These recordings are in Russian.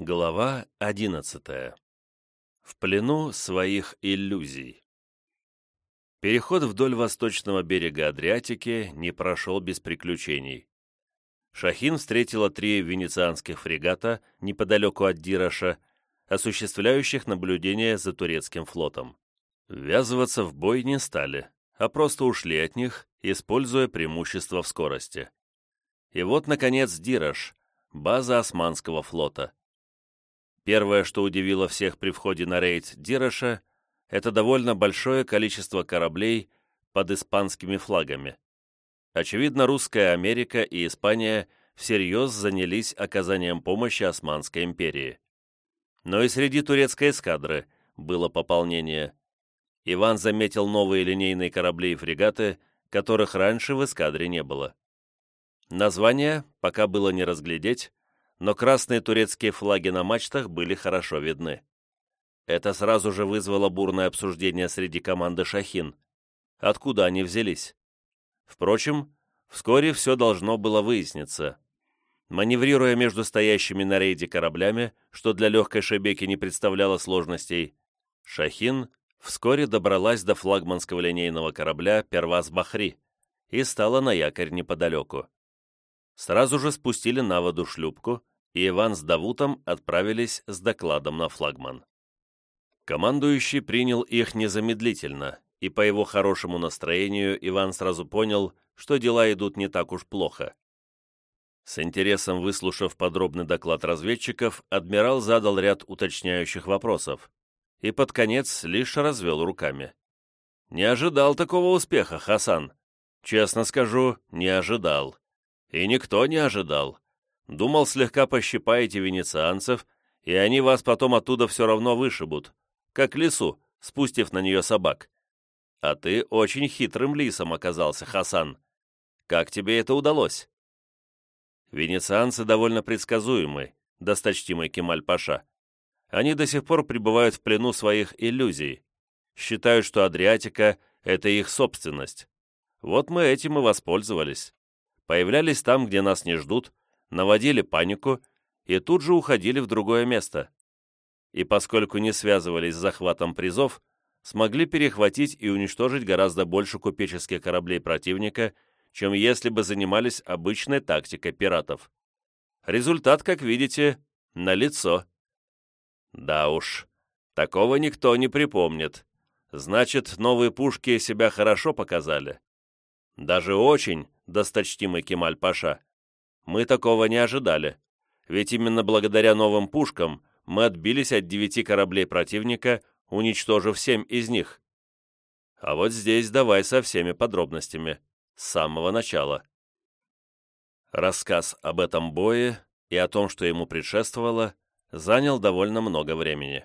Глава одиннадцатая. В плену своих иллюзий. Переход вдоль восточного берега Адриатики не прошел без приключений. Шахин встретила три венецианских фрегата неподалеку от Дироша, осуществляющих наблюдение за турецким флотом. Ввязываться в бой не стали, а просто ушли от них, используя преимущество в скорости. И вот, наконец, Дирош, база Османского флота. Первое, что удивило всех при входе на рейд Дироша, это довольно большое количество кораблей под испанскими флагами. Очевидно, Русская Америка и Испания всерьез занялись оказанием помощи Османской империи. Но и среди турецкой эскадры было пополнение. Иван заметил новые линейные корабли и фрегаты, которых раньше в эскадре не было. Название пока было не разглядеть, но красные турецкие флаги на мачтах были хорошо видны. Это сразу же вызвало бурное обсуждение среди команды «Шахин». Откуда они взялись? Впрочем, вскоре все должно было выясниться. Маневрируя между стоящими на рейде кораблями, что для легкой шебеки не представляло сложностей, «Шахин» вскоре добралась до флагманского линейного корабля «Первас Бахри» и стала на якорь неподалеку. Сразу же спустили на воду шлюпку, и Иван с Давутом отправились с докладом на флагман. Командующий принял их незамедлительно, и по его хорошему настроению Иван сразу понял, что дела идут не так уж плохо. С интересом выслушав подробный доклад разведчиков, адмирал задал ряд уточняющих вопросов и под конец лишь развел руками. «Не ожидал такого успеха, Хасан. Честно скажу, не ожидал. И никто не ожидал. Думал, слегка пощипаете венецианцев, и они вас потом оттуда все равно вышибут, как лису, спустив на нее собак. А ты очень хитрым лисом оказался, Хасан. Как тебе это удалось?» Венецианцы довольно предсказуемы, досточтимый Кемаль-Паша. Они до сих пор пребывают в плену своих иллюзий, считают, что Адриатика — это их собственность. Вот мы этим и воспользовались появлялись там, где нас не ждут, наводили панику и тут же уходили в другое место. И поскольку не связывались с захватом призов, смогли перехватить и уничтожить гораздо больше купеческих кораблей противника, чем если бы занимались обычной тактикой пиратов. Результат, как видите, налицо. Да уж, такого никто не припомнит. Значит, новые пушки себя хорошо показали. Даже очень, досточтимый Кемаль-Паша. Мы такого не ожидали, ведь именно благодаря новым пушкам мы отбились от девяти кораблей противника, уничтожив семь из них. А вот здесь давай со всеми подробностями, с самого начала. Рассказ об этом бое и о том, что ему предшествовало, занял довольно много времени.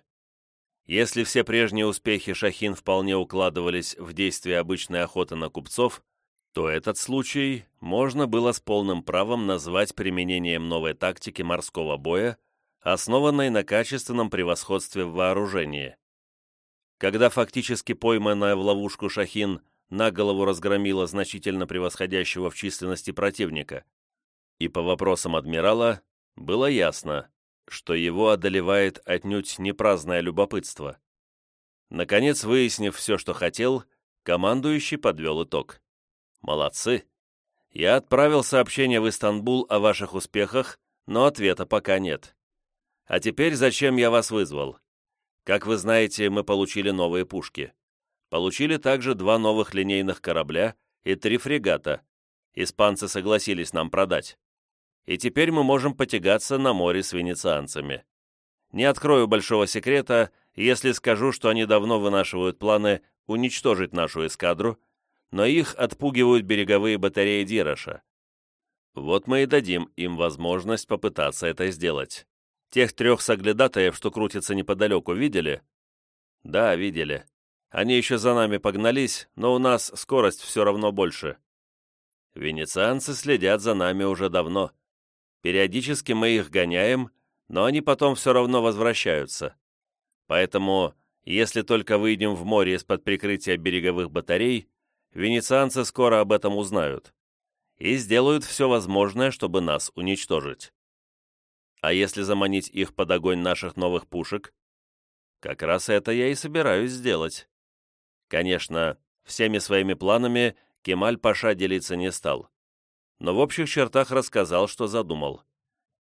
Если все прежние успехи Шахин вполне укладывались в действие обычной охоты на купцов, то этот случай можно было с полным правом назвать применением новой тактики морского боя, основанной на качественном превосходстве в вооружении. Когда фактически пойманная в ловушку Шахин на голову разгромила значительно превосходящего в численности противника, и по вопросам адмирала было ясно, что его одолевает отнюдь не праздное любопытство. Наконец, выяснив все, что хотел, командующий подвел итог. Молодцы. Я отправил сообщение в Истанбул о ваших успехах, но ответа пока нет. А теперь зачем я вас вызвал? Как вы знаете, мы получили новые пушки. Получили также два новых линейных корабля и три фрегата. Испанцы согласились нам продать. И теперь мы можем потягаться на море с венецианцами. Не открою большого секрета, если скажу, что они давно вынашивают планы уничтожить нашу эскадру но их отпугивают береговые батареи Дироша. Вот мы и дадим им возможность попытаться это сделать. Тех трех соглядатаев, что крутятся неподалеку, видели? Да, видели. Они еще за нами погнались, но у нас скорость все равно больше. Венецианцы следят за нами уже давно. Периодически мы их гоняем, но они потом все равно возвращаются. Поэтому, если только выйдем в море из-под прикрытия береговых батарей, венецианцы скоро об этом узнают и сделают все возможное, чтобы нас уничтожить. А если заманить их под огонь наших новых пушек? Как раз это я и собираюсь сделать. Конечно, всеми своими планами Кемаль-Паша делиться не стал. Но в общих чертах рассказал, что задумал.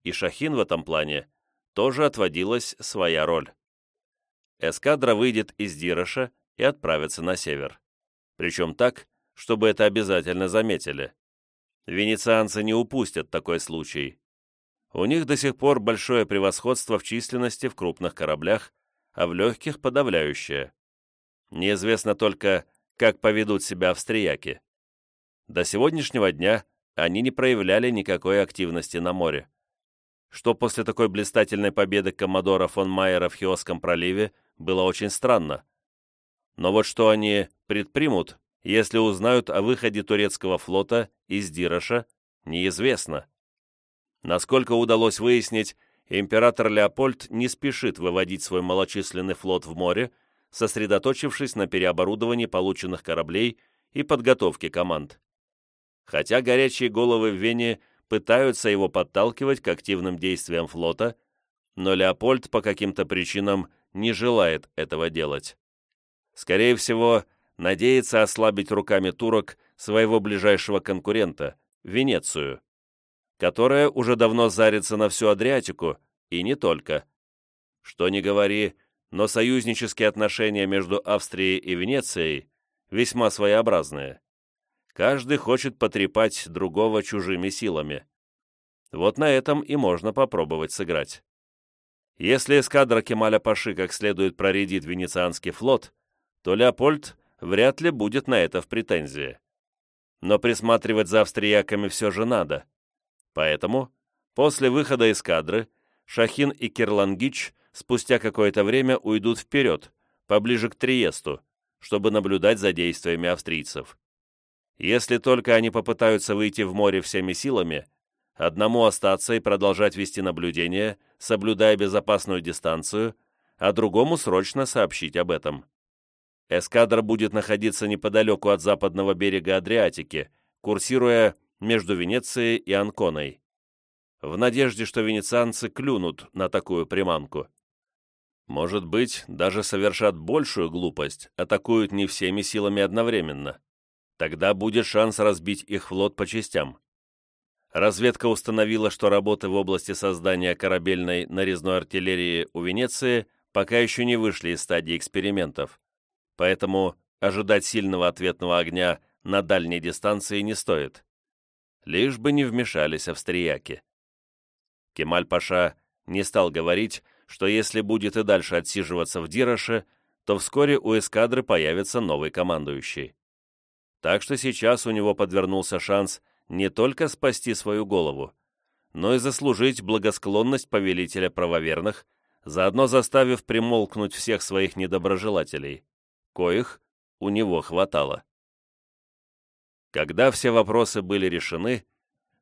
И Шахин в этом плане тоже отводилась своя роль. Эскадра выйдет из Дироша и отправится на север. Причем так, чтобы это обязательно заметили. Венецианцы не упустят такой случай. У них до сих пор большое превосходство в численности в крупных кораблях, а в легких – подавляющее. Неизвестно только, как поведут себя австрияки. До сегодняшнего дня они не проявляли никакой активности на море. Что после такой блистательной победы коммодора фон Майера в Хиосском проливе было очень странно. Но вот что они предпримут, если узнают о выходе турецкого флота из Дироша, неизвестно. Насколько удалось выяснить, император Леопольд не спешит выводить свой малочисленный флот в море, сосредоточившись на переоборудовании полученных кораблей и подготовке команд. Хотя горячие головы в Вене пытаются его подталкивать к активным действиям флота, но Леопольд по каким-то причинам не желает этого делать. Скорее всего, надеется ослабить руками турок своего ближайшего конкурента, Венецию, которая уже давно зарится на всю Адриатику, и не только. Что ни говори, но союзнические отношения между Австрией и Венецией весьма своеобразные. Каждый хочет потрепать другого чужими силами. Вот на этом и можно попробовать сыграть. Если эскадра Кемаля Паши как следует проредит венецианский флот, то Леопольд вряд ли будет на это в претензии. Но присматривать за австрияками все же надо. Поэтому, после выхода эскадры, Шахин и Кирлангич спустя какое-то время уйдут вперед, поближе к Триесту, чтобы наблюдать за действиями австрийцев. Если только они попытаются выйти в море всеми силами, одному остаться и продолжать вести наблюдение, соблюдая безопасную дистанцию, а другому срочно сообщить об этом. Эскадра будет находиться неподалеку от западного берега Адриатики, курсируя между Венецией и Анконой, в надежде, что венецианцы клюнут на такую приманку. Может быть, даже совершат большую глупость, атакуют не всеми силами одновременно. Тогда будет шанс разбить их флот по частям. Разведка установила, что работы в области создания корабельной нарезной артиллерии у Венеции пока еще не вышли из стадии экспериментов, поэтому ожидать сильного ответного огня на дальней дистанции не стоит. Лишь бы не вмешались австрияки. Кемаль-Паша не стал говорить, что если будет и дальше отсиживаться в Дироше, то вскоре у эскадры появится новый командующий. Так что сейчас у него подвернулся шанс не только спасти свою голову, но и заслужить благосклонность повелителя правоверных, заодно заставив примолкнуть всех своих недоброжелателей, коих у него хватало. Когда все вопросы были решены,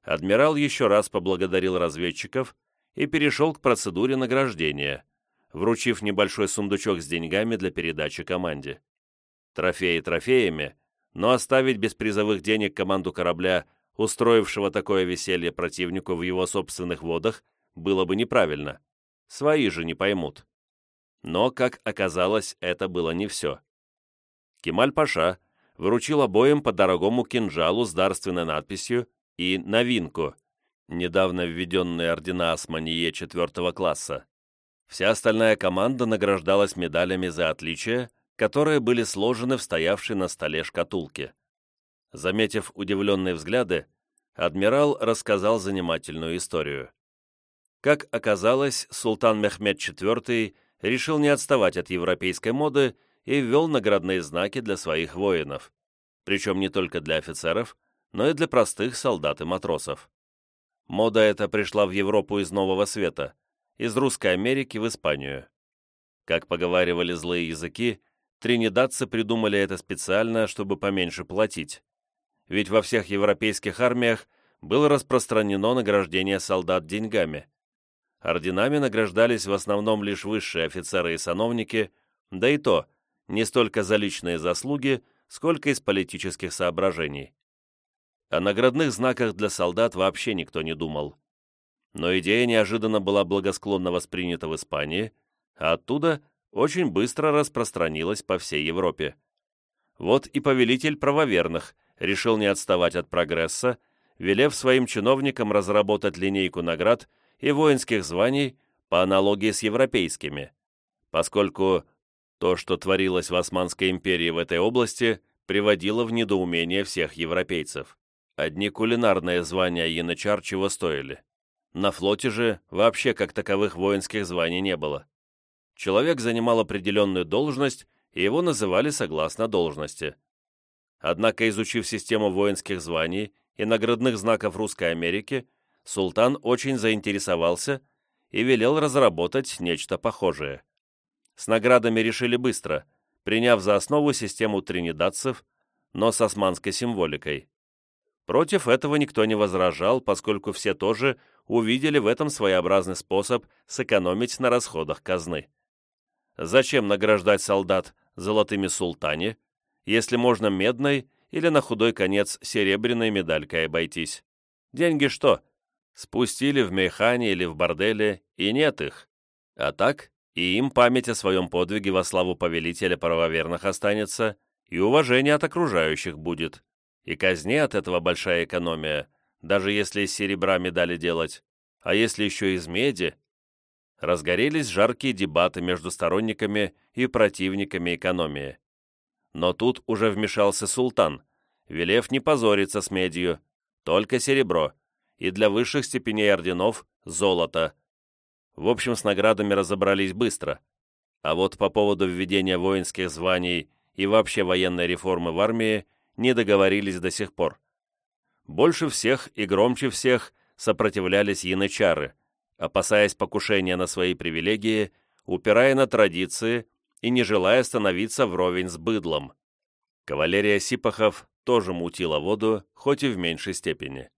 адмирал еще раз поблагодарил разведчиков и перешел к процедуре награждения, вручив небольшой сундучок с деньгами для передачи команде. Трофеи трофеями, но оставить без призовых денег команду корабля, устроившего такое веселье противнику в его собственных водах, было бы неправильно. Свои же не поймут. Но, как оказалось, это было не все. Кемаль-Паша вручил обоим по дорогому кинжалу с дарственной надписью и новинку, недавно введенные ордена Османье четвертого класса. Вся остальная команда награждалась медалями за отличие, которые были сложены в стоявшей на столе шкатулке. Заметив удивленные взгляды, адмирал рассказал занимательную историю. Как оказалось, султан Мехмед IV решил не отставать от европейской моды и ввел наградные знаки для своих воинов, причем не только для офицеров, но и для простых солдат и матросов. Мода эта пришла в Европу из Нового Света, из Русской Америки в Испанию. Как поговаривали злые языки, Тринидадцы придумали это специально, чтобы поменьше платить. Ведь во всех европейских армиях было распространено награждение солдат деньгами. Орденами награждались в основном лишь высшие офицеры и сановники, да и то не столько за личные заслуги, сколько из политических соображений. О наградных знаках для солдат вообще никто не думал. но идея неожиданно была благосклонно воспринята в Испании, а оттуда очень быстро распространилась по всей Европе. Вот и повелитель правоверных решил не отставать от прогресса, велев своим чиновникам разработать линейку наград и воинских званий по аналогии с европейскими, поскольку то, что творилось в Османской империи в этой области, приводило в недоумение всех европейцев. Одни кулинарные звания янычар чего стоили. На флоте же вообще как таковых воинских званий не было. Человек занимал определенную должность, и его называли согласно должности. Однако, изучив систему воинских званий и наградных знаков Русской Америки, султан очень заинтересовался и велел разработать нечто похожее. С наградами решили быстро, приняв за основу систему тринидадцев, но с османской символикой. Против этого никто не возражал, поскольку все тоже увидели в этом своеобразный способ сэкономить на расходах казны. Зачем награждать солдат золотыми султане, если можно медной или на худой конец серебряной медалькой обойтись? Деньги что? Спустили в механе или в борделе, и нет их. А так, и им память о своем подвиге во славу повелителя правоверных останется, и уважение от окружающих будет. И казне от этого большая экономия, даже если из серебра медали делать, а если еще из меди. Разгорелись жаркие дебаты между сторонниками и противниками экономии. Но тут уже вмешался султан, велев не позориться с медью, только серебро, и для высших степеней орденов – золото. В общем, с наградами разобрались быстро. А вот по поводу введения воинских званий и вообще военной реформы в армии не договорились до сих пор. Больше всех и громче всех сопротивлялись янычары, опасаясь покушения на свои привилегии, упирая на традиции и не желая становиться вровень с быдлом. Кавалерия Сипахов тоже мутила воду, хоть и в меньшей степени.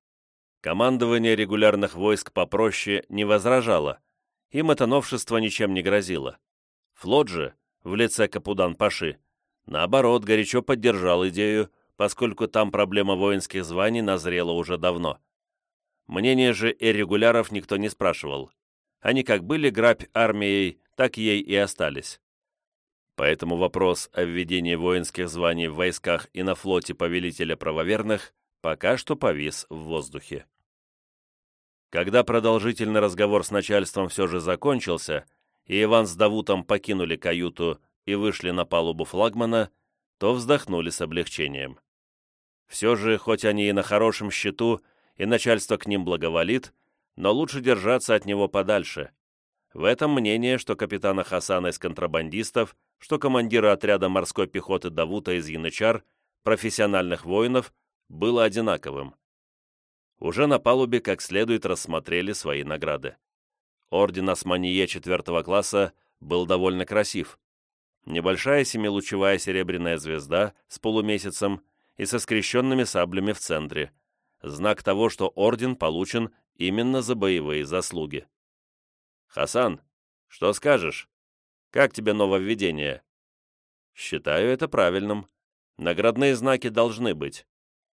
Командование регулярных войск попроще не возражало, им это новшество ничем не грозило. Флот же, в лице Капудан-Паши, наоборот, горячо поддержал идею поскольку там проблема воинских званий назрела уже давно. Мнение же иррегуляров никто не спрашивал. Они как были грабь армией, так ей и остались. Поэтому вопрос о введении воинских званий в войсках и на флоте повелителя правоверных пока что повис в воздухе. Когда продолжительный разговор с начальством все же закончился, и Иван с Давутом покинули каюту и вышли на палубу флагмана, то вздохнули с облегчением. Все же, хоть они и на хорошем счету, и начальство к ним благоволит, но лучше держаться от него подальше. В этом мнение, что капитана Хасана из контрабандистов, что командира отряда морской пехоты Давута из Янычар, профессиональных воинов, было одинаковым. Уже на палубе как следует рассмотрели свои награды. Орден Османие четвертого класса был довольно красив. Небольшая семилучевая серебряная звезда с полумесяцем и со скрещенными саблями в центре, знак того, что орден получен именно за боевые заслуги. «Хасан, что скажешь? Как тебе нововведение?» «Считаю это правильным. Наградные знаки должны быть.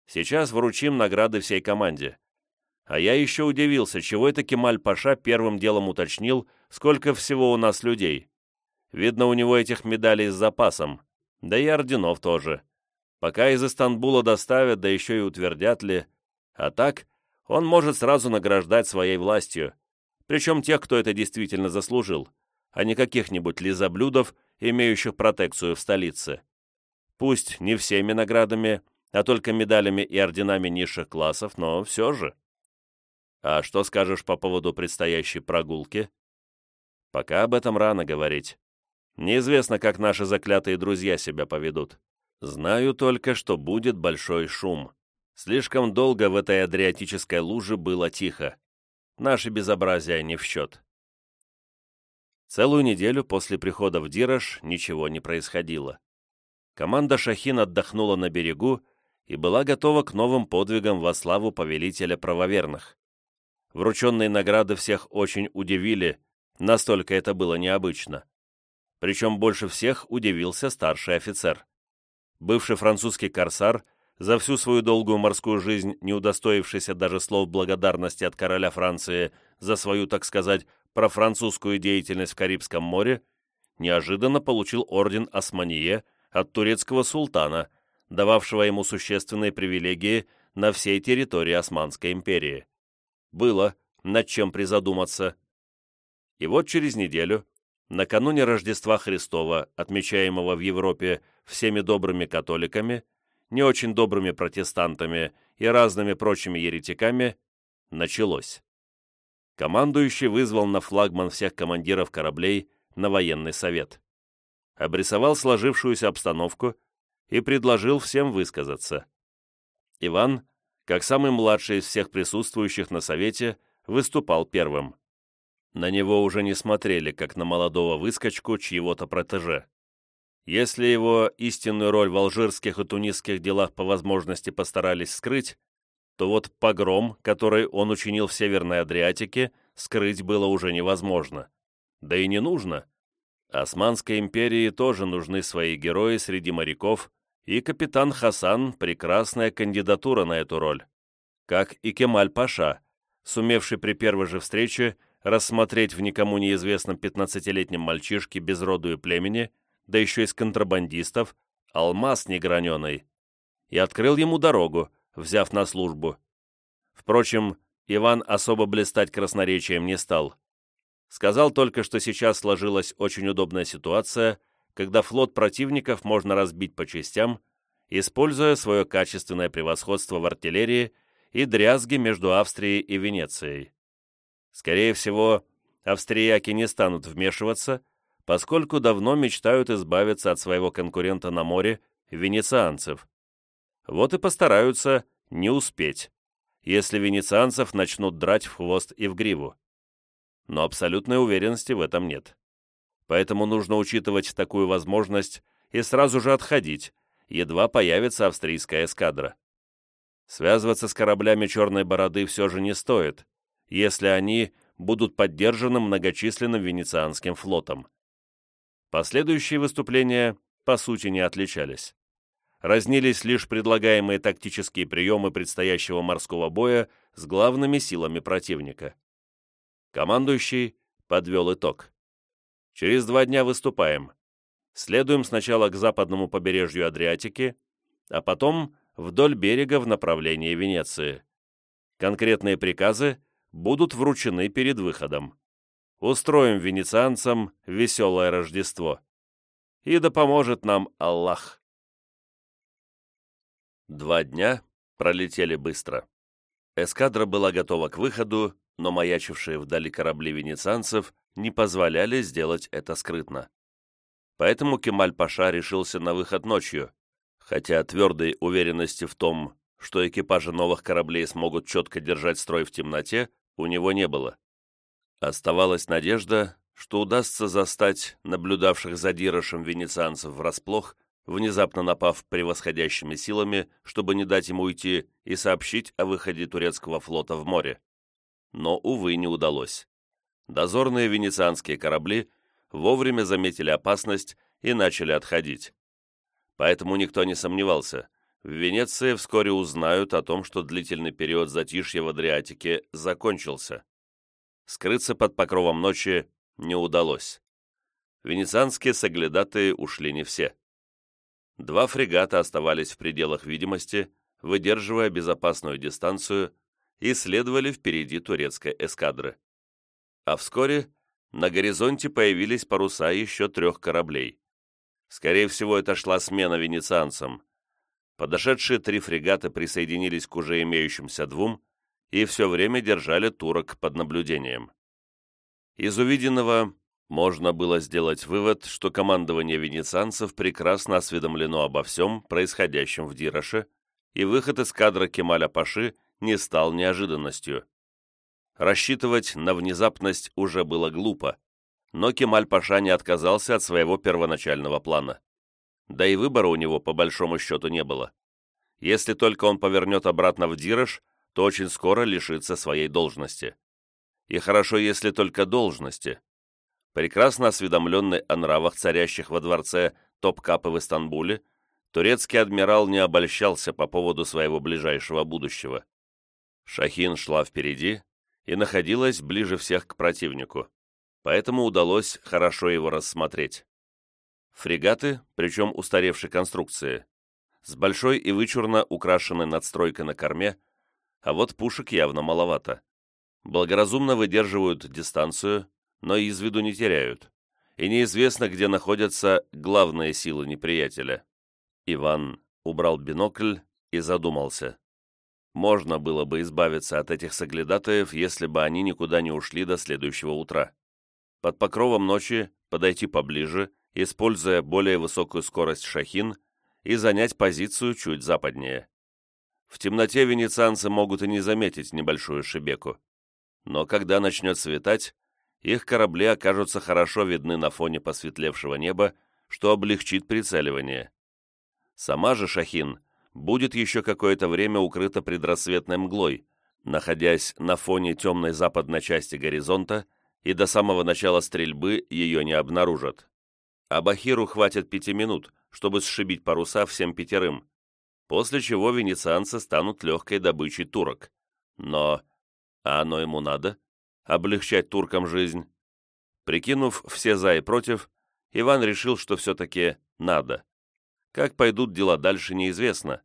Сейчас вручим награды всей команде. А я еще удивился, чего это Кемаль-Паша первым делом уточнил, сколько всего у нас людей. Видно, у него этих медалей с запасом, да и орденов тоже. Пока из Истанбула доставят, да еще и утвердят ли. А так, он может сразу награждать своей властью. Причем тех, кто это действительно заслужил, а не каких-нибудь лизоблюдов, имеющих протекцию в столице. Пусть не всеми наградами, а только медалями и орденами низших классов, но все же. А что скажешь по поводу предстоящей прогулки? Пока об этом рано говорить. Неизвестно, как наши заклятые друзья себя поведут. Знаю только, что будет большой шум. Слишком долго в этой адриатической луже было тихо. Наши безобразия не в счет. Целую неделю после прихода в Дираж ничего не происходило. Команда «Шахин» отдохнула на берегу и была готова к новым подвигам во славу повелителя правоверных. Врученные награды всех очень удивили, настолько это было необычно. Причем больше всех удивился старший офицер бывший французский корсар, за всю свою долгую морскую жизнь не удостоившийся даже слов благодарности от короля Франции за свою, так сказать, профранцузскую деятельность в Карибском море, неожиданно получил орден Османие от турецкого султана, дававшего ему существенные привилегии на всей территории Османской империи. Было над чем призадуматься. И вот через неделю, накануне Рождества Христова, отмечаемого в Европе всеми добрыми католиками, не очень добрыми протестантами и разными прочими еретиками, началось. Командующий вызвал на флагман всех командиров кораблей на военный совет. Обрисовал сложившуюся обстановку и предложил всем высказаться. Иван, как самый младший из всех присутствующих на совете, выступал первым. На него уже не смотрели, как на молодого выскочку чьего-то протеже. Если его истинную роль в алжирских и тунисских делах по возможности постарались скрыть, то вот погром, который он учинил в Северной Адриатике, скрыть было уже невозможно. Да и не нужно. Османской империи тоже нужны свои герои среди моряков, и капитан Хасан – прекрасная кандидатура на эту роль. Как и Кемаль-Паша, сумевший при первой же встрече рассмотреть в никому неизвестном 15-летнем мальчишке без роду и племени, да еще из контрабандистов, алмаз неграненый, и открыл ему дорогу, взяв на службу. Впрочем, Иван особо блистать красноречием не стал. Сказал только, что сейчас сложилась очень удобная ситуация, когда флот противников можно разбить по частям, используя свое качественное превосходство в артиллерии и дрязги между Австрией и Венецией. Скорее всего, австрияки не станут вмешиваться, поскольку давно мечтают избавиться от своего конкурента на море, венецианцев. Вот и постараются не успеть, если венецианцев начнут драть в хвост и в гриву. Но абсолютной уверенности в этом нет. Поэтому нужно учитывать такую возможность и сразу же отходить, едва появится австрийская эскадра. Связываться с кораблями «Черной бороды» все же не стоит, если они будут поддержаны многочисленным венецианским флотом. Последующие выступления, по сути, не отличались. Разнились лишь предлагаемые тактические приемы предстоящего морского боя с главными силами противника. Командующий подвел итог. Через два дня выступаем. Следуем сначала к западному побережью Адриатики, а потом вдоль берега в направлении Венеции. Конкретные приказы будут вручены перед выходом. Устроим венецианцам веселое Рождество. И да поможет нам Аллах. Два дня пролетели быстро. Эскадра была готова к выходу, но маячившие вдали корабли венецианцев не позволяли сделать это скрытно. Поэтому Кемаль-Паша решился на выход ночью, хотя твердой уверенности в том, что экипажи новых кораблей смогут четко держать строй в темноте, у него не было. Оставалась надежда, что удастся застать наблюдавших за Дирошем венецианцев врасплох, внезапно напав превосходящими силами, чтобы не дать ему уйти и сообщить о выходе турецкого флота в море. Но, увы, не удалось. Дозорные венецианские корабли вовремя заметили опасность и начали отходить. Поэтому никто не сомневался, в Венеции вскоре узнают о том, что длительный период затишья в Адриатике закончился. Скрыться под покровом ночи не удалось. Венецианские соглядатые ушли не все. Два фрегата оставались в пределах видимости, выдерживая безопасную дистанцию, и следовали впереди турецкой эскадры. А вскоре на горизонте появились паруса еще трех кораблей. Скорее всего, это шла смена венецианцам – Подошедшие три фрегата присоединились к уже имеющимся двум и все время держали турок под наблюдением. Из увиденного можно было сделать вывод, что командование венецианцев прекрасно осведомлено обо всем, происходящем в Дироше, и выход из кадра Кемаля Паши не стал неожиданностью. Рассчитывать на внезапность уже было глупо, но Кемаль Паша не отказался от своего первоначального плана. Да и выбора у него по большому счету не было. Если только он повернет обратно в Дираж, то очень скоро лишится своей должности. И хорошо, если только должности. Прекрасно осведомленный о нравах, царящих во дворце Топкапы в Истамбуле, турецкий адмирал не обольщался по поводу своего ближайшего будущего. Шахин шла впереди и находилась ближе всех к противнику, поэтому удалось хорошо его рассмотреть. Фрегаты, причем устаревшей конструкции, с большой и вычурно украшенной надстройкой на корме, а вот пушек явно маловато. Благоразумно выдерживают дистанцию, но из виду не теряют, и неизвестно, где находятся главные силы неприятеля. Иван убрал бинокль и задумался. Можно было бы избавиться от этих соглядатаев, если бы они никуда не ушли до следующего утра. Под покровом ночи подойти поближе, используя более высокую скорость шахин, и занять позицию чуть западнее. В темноте венецианцы могут и не заметить небольшую шибеку. Но когда начнет светать, их корабли окажутся хорошо видны на фоне посветлевшего неба, что облегчит прицеливание. Сама же Шахин будет еще какое-то время укрыта предрассветной мглой, находясь на фоне темной западной части горизонта, и до самого начала стрельбы ее не обнаружат. А Бахиру хватит пяти минут, чтобы сшибить паруса всем пятерым, после чего венецианцы станут легкой добычей турок. Но... А оно ему надо? Облегчать туркам жизнь? Прикинув все «за» и «против», Иван решил, что все-таки надо. Как пойдут дела дальше, неизвестно,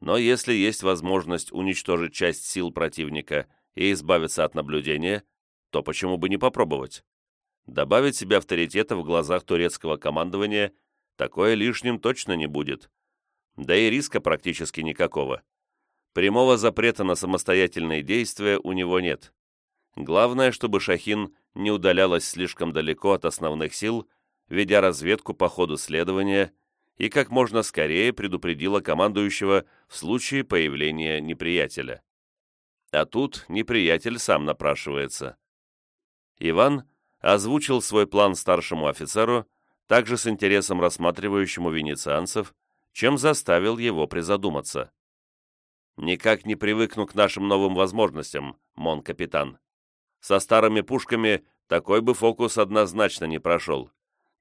но если есть возможность уничтожить часть сил противника и избавиться от наблюдения, то почему бы не попробовать? Добавить себе авторитета в глазах турецкого командования такое лишним точно не будет. Да и риска практически никакого. Прямого запрета на самостоятельные действия у него нет. Главное, чтобы Шахин не удалялась слишком далеко от основных сил, ведя разведку по ходу следования и как можно скорее предупредила командующего в случае появления неприятеля. А тут неприятель сам напрашивается. Иван озвучил свой план старшему офицеру, также с интересом рассматривающему венецианцев, чем заставил его призадуматься. «Никак не привыкну к нашим новым возможностям, мон-капитан. Со старыми пушками такой бы фокус однозначно не прошел.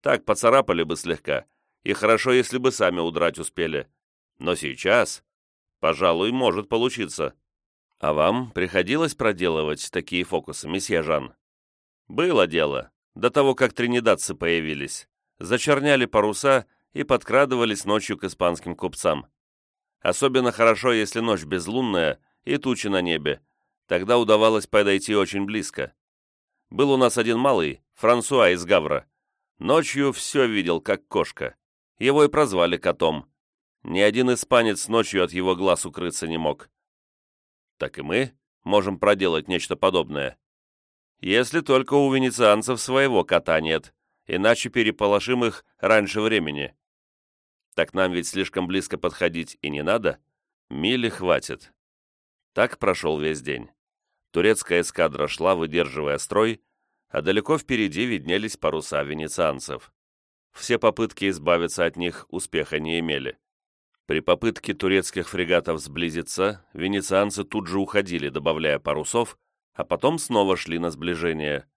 Так поцарапали бы слегка, и хорошо, если бы сами удрать успели. Но сейчас, пожалуй, может получиться. А вам приходилось проделывать такие фокусы, месье Жан? Было дело, до того, как тринидадцы появились. Зачерняли паруса и подкрадывались ночью к испанским купцам. Особенно хорошо, если ночь безлунная и тучи на небе. Тогда удавалось подойти очень близко. Был у нас один малый, Франсуа из Гавра. Ночью все видел, как кошка. Его и прозвали котом. Ни один испанец ночью от его глаз укрыться не мог. Так и мы можем проделать нечто подобное. Если только у венецианцев своего кота нет, иначе переполошим их раньше времени. Так нам ведь слишком близко подходить и не надо. Мили хватит. Так прошел весь день. Турецкая эскадра шла, выдерживая строй, а далеко впереди виднелись паруса венецианцев. Все попытки избавиться от них успеха не имели. При попытке турецких фрегатов сблизиться, венецианцы тут же уходили, добавляя парусов, а потом снова шли на сближение.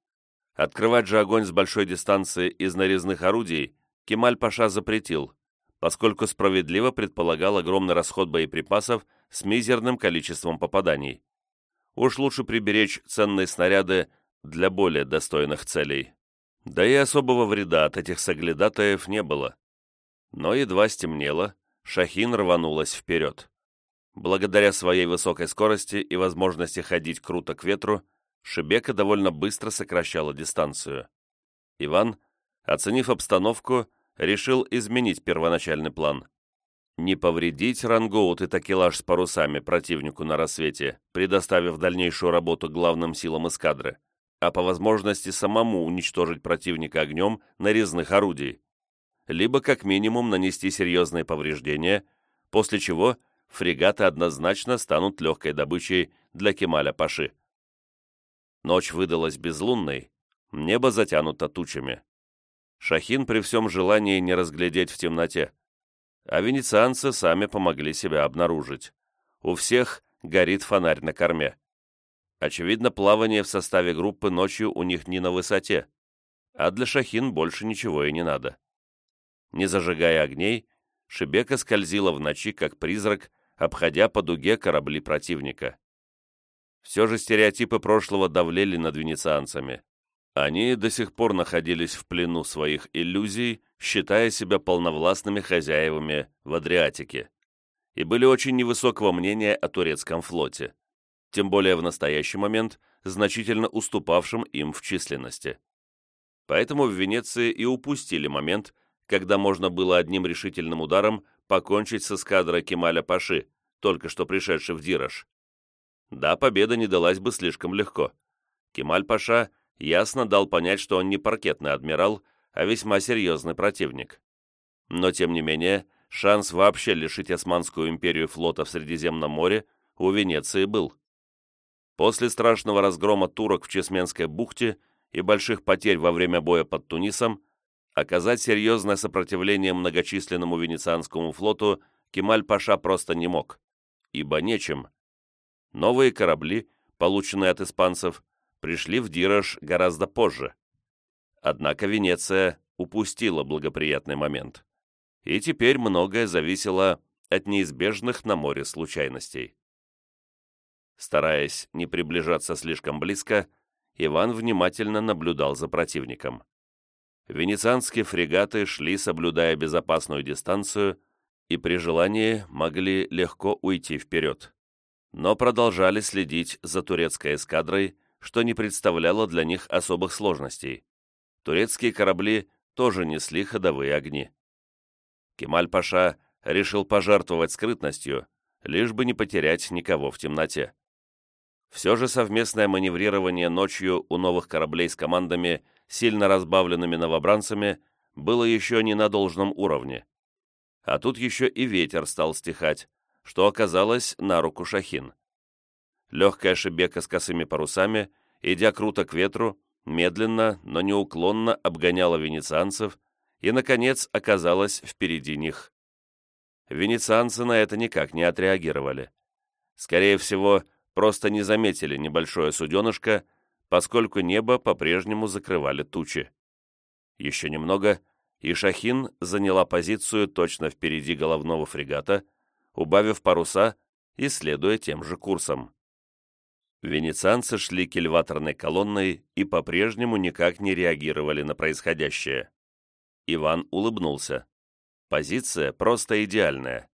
Открывать же огонь с большой дистанции из нарезных орудий Кемаль-Паша запретил, поскольку справедливо предполагал огромный расход боеприпасов с мизерным количеством попаданий. Уж лучше приберечь ценные снаряды для более достойных целей. Да и особого вреда от этих соглядатаев не было. Но едва стемнело, Шахин рванулась вперед. Благодаря своей высокой скорости и возможности ходить круто к ветру, Шебека довольно быстро сокращала дистанцию. Иван, оценив обстановку, решил изменить первоначальный план. Не повредить рангоут и такелаж с парусами противнику на рассвете, предоставив дальнейшую работу главным силам эскадры а по возможности самому уничтожить противника огнем нарезных орудий, либо как минимум нанести серьезные повреждения, после чего фрегаты однозначно станут легкой добычей для Кемаля Паши. Ночь выдалась безлунной, небо затянуто тучами. Шахин при всем желании не разглядеть в темноте, а венецианцы сами помогли себя обнаружить. У всех горит фонарь на корме. Очевидно, плавание в составе группы ночью у них не на высоте, а для шахин больше ничего и не надо. Не зажигая огней, Шебека скользила в ночи, как призрак, обходя по дуге корабли противника. Все же стереотипы прошлого давлели над венецианцами. Они до сих пор находились в плену своих иллюзий, считая себя полновластными хозяевами в Адриатике, и были очень невысокого мнения о турецком флоте, тем более в настоящий момент значительно уступавшим им в численности. Поэтому в Венеции и упустили момент, когда можно было одним решительным ударом покончить с эскадрой Кемаля Паши, только что пришедший в Дираж. Да, победа не далась бы слишком легко. Кемаль Паша ясно дал понять, что он не паркетный адмирал, а весьма серьезный противник. Но, тем не менее, шанс вообще лишить Османскую империю флота в Средиземном море у Венеции был. После страшного разгрома турок в Чесменской бухте и больших потерь во время боя под Тунисом, оказать серьезное сопротивление многочисленному венецианскому флоту Кемаль-Паша просто не мог, ибо нечем. Новые корабли, полученные от испанцев, пришли в Дираж гораздо позже. Однако Венеция упустила благоприятный момент. И теперь многое зависело от неизбежных на море случайностей. Стараясь не приближаться слишком близко, Иван внимательно наблюдал за противником. Венецианские фрегаты шли, соблюдая безопасную дистанцию, и при желании могли легко уйти вперед. Но продолжали следить за турецкой эскадрой, что не представляло для них особых сложностей. Турецкие корабли тоже несли ходовые огни. Кемаль-Паша решил пожертвовать скрытностью, лишь бы не потерять никого в темноте. Все же совместное маневрирование ночью у новых кораблей с командами, сильно разбавленными новобранцами, было еще не на должном уровне. А тут еще и ветер стал стихать, что оказалось на руку Шахин. Легкая шибека с косыми парусами, идя круто к ветру, медленно, но неуклонно обгоняла венецианцев и, наконец, оказалась впереди них. Венецианцы на это никак не отреагировали. Скорее всего, просто не заметили небольшое суденышко, поскольку небо по-прежнему закрывали тучи. Еще немного, и Шахин заняла позицию точно впереди головного фрегата, убавив паруса и следуя тем же курсом. Венецианцы шли кильваторной колонной и по-прежнему никак не реагировали на происходящее. Иван улыбнулся. Позиция просто идеальная.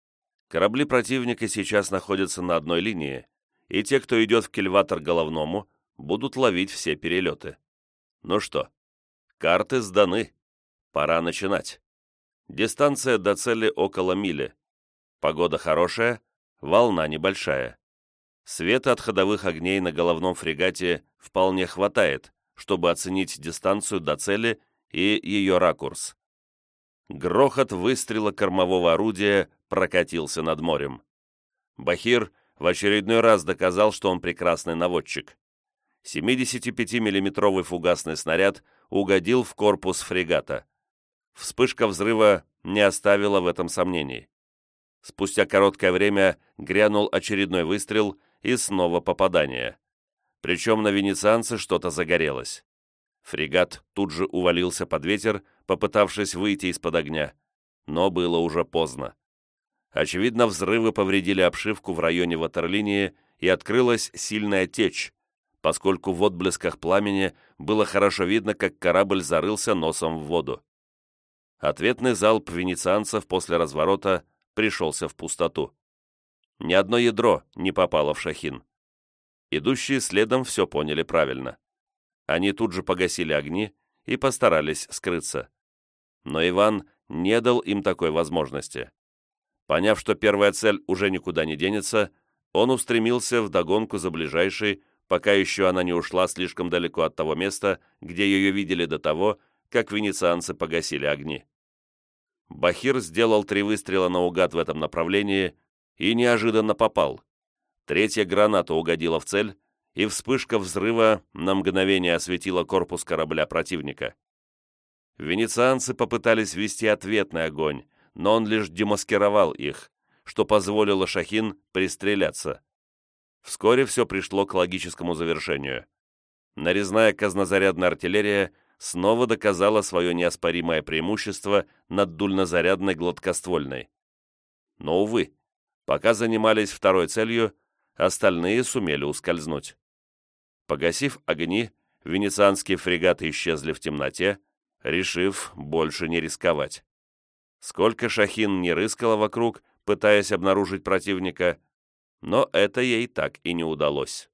Корабли противника сейчас находятся на одной линии, и те, кто идет в кильватор головному, будут ловить все перелеты. Ну что, карты сданы. Пора начинать. Дистанция до цели около мили. Погода хорошая, волна небольшая. Света от ходовых огней на головном фрегате вполне хватает, чтобы оценить дистанцию до цели и ее ракурс. Грохот выстрела кормового орудия прокатился над морем. Бахир в очередной раз доказал, что он прекрасный наводчик. 75-миллиметровый фугасный снаряд угодил в корпус фрегата. Вспышка взрыва не оставила в этом сомнений. Спустя короткое время грянул очередной выстрел и снова попадание. Причем на венецианце что-то загорелось. Фрегат тут же увалился под ветер, попытавшись выйти из-под огня. Но было уже поздно. Очевидно, взрывы повредили обшивку в районе ватерлинии и открылась сильная течь, поскольку в отблесках пламени было хорошо видно, как корабль зарылся носом в воду. Ответный залп венецианцев после разворота пришелся в пустоту. Ни одно ядро не попало в шахин. Идущие следом все поняли правильно. Они тут же погасили огни и постарались скрыться. Но Иван не дал им такой возможности. Поняв, что первая цель уже никуда не денется, он устремился в догонку за ближайшей, пока еще она не ушла слишком далеко от того места, где ее видели до того, как венецианцы погасили огни. Бахир сделал три выстрела наугад в этом направлении и неожиданно попал. Третья граната угодила в цель, и вспышка взрыва на мгновение осветила корпус корабля противника. Венецианцы попытались вести ответный огонь, но он лишь демаскировал их, что позволило Шахин пристреляться. Вскоре все пришло к логическому завершению. Нарезная казнозарядная артиллерия снова доказала свое неоспоримое преимущество над дульнозарядной гладкоствольной. Но, увы, пока занимались второй целью, остальные сумели ускользнуть. Погасив огни, венецианские фрегаты исчезли в темноте, решив больше не рисковать. Сколько Шахин не рыскала вокруг, пытаясь обнаружить противника, но это ей так и не удалось.